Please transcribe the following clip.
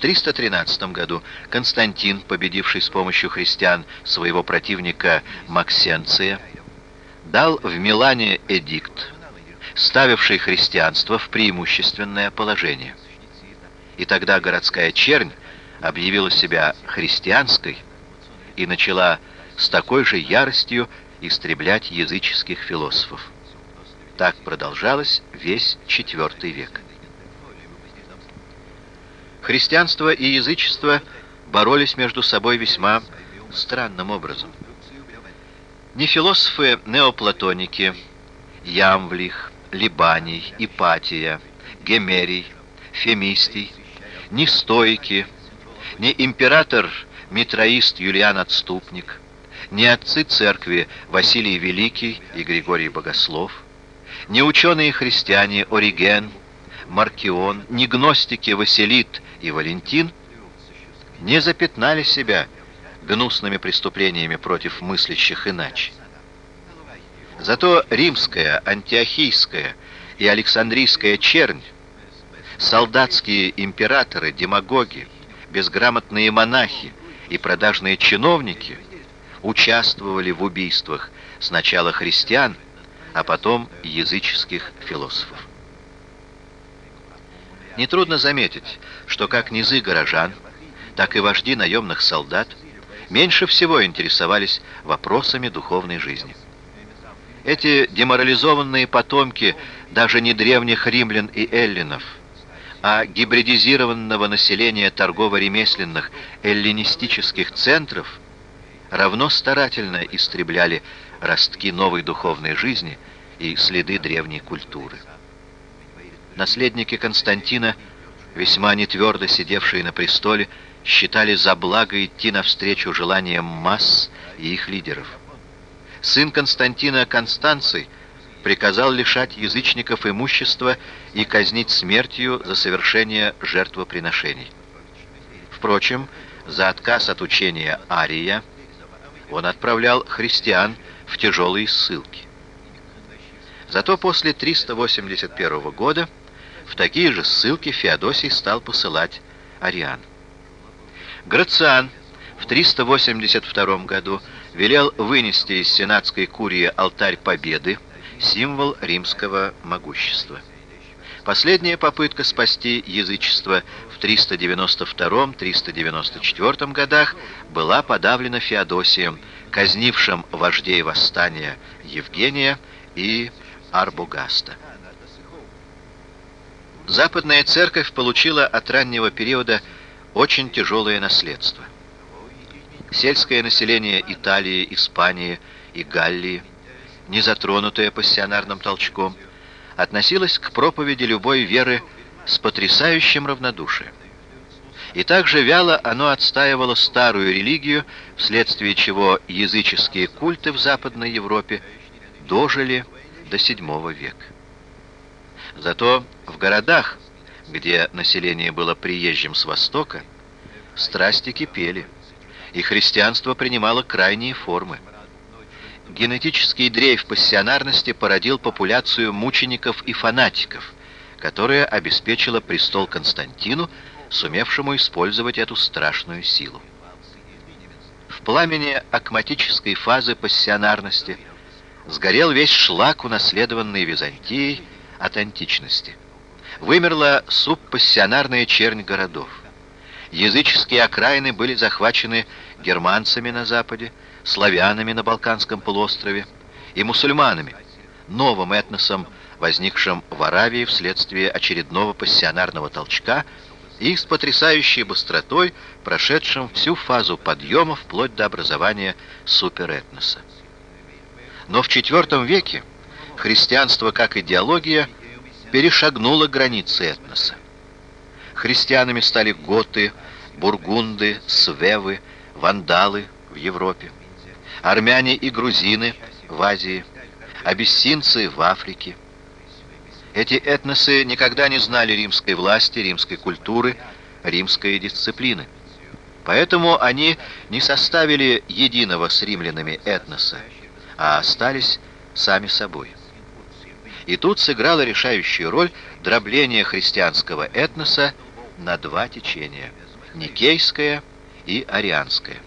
313 году Константин, победивший с помощью христиан своего противника Максенция, дал в Милане эдикт, ставивший христианство в преимущественное положение. И тогда городская чернь объявила себя христианской и начала с такой же яростью истреблять языческих философов. Так продолжалось весь IV век. Христианство и язычество боролись между собой весьма странным образом. Ни философы-неоплатоники Ямвлих, Либаний, Ипатия, Гемерий, Фемистий, ни стоики, ни император Митроист Юлиан Отступник, ни отцы церкви Василий Великий и Григорий Богослов, ни ученые-христиане Ориген, Маркион, ни гностики Василит и Валентин не запятнали себя гнусными преступлениями против мыслящих иначе. Зато римская, антиохийская и александрийская чернь, солдатские императоры, демагоги, безграмотные монахи и продажные чиновники участвовали в убийствах сначала христиан, а потом языческих философов. Нетрудно заметить, что как низы горожан, так и вожди наемных солдат меньше всего интересовались вопросами духовной жизни. Эти деморализованные потомки даже не древних римлян и эллинов, а гибридизированного населения торгово-ремесленных эллинистических центров равно старательно истребляли ростки новой духовной жизни и следы древней культуры. Наследники Константина, весьма нетвердо сидевшие на престоле, считали за благо идти навстречу желаниям масс и их лидеров. Сын Константина Констанций приказал лишать язычников имущества и казнить смертью за совершение жертвоприношений. Впрочем, за отказ от учения Ария он отправлял христиан в тяжелые ссылки. Зато после 381 года в такие же ссылки Феодосий стал посылать ариан. Грациан в 382 году велел вынести из сенатской курии алтарь победы, символ римского могущества. Последняя попытка спасти язычество в 392-394 годах была подавлена Феодосием, казнившим вождей восстания Евгения и Арбугаста. Западная церковь получила от раннего периода очень тяжелое наследство. Сельское население Италии, Испании и Галлии, не затронутое пассионарным толчком, относилось к проповеди любой веры с потрясающим равнодушием. И также вяло оно отстаивало старую религию, вследствие чего языческие культы в Западной Европе дожили до VII века. Зато в городах, где население было приезжим с Востока, страсти кипели, и христианство принимало крайние формы. Генетический дрейф пассионарности породил популяцию мучеников и фанатиков, которая обеспечила престол Константину, сумевшему использовать эту страшную силу. В пламени акматической фазы пассионарности сгорел весь шлак, унаследованный Византией от античности. Вымерла субпассионарная чернь городов. Языческие окраины были захвачены германцами на западе, славянами на Балканском полуострове и мусульманами, новым этносом, возникшим в Аравии вследствие очередного пассионарного толчка и с потрясающей быстротой прошедшим всю фазу подъема вплоть до образования суперэтноса. Но в IV веке христианство как идеология перешагнуло границы этноса. Христианами стали готы, бургунды, свевы, вандалы в Европе, армяне и грузины в Азии, абиссинцы в Африке. Эти этносы никогда не знали римской власти, римской культуры, римской дисциплины. Поэтому они не составили единого с римлянами этноса, а остались сами собой. И тут сыграла решающую роль дробление христианского этноса на два течения – никейское и арианское.